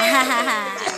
哈哈哈。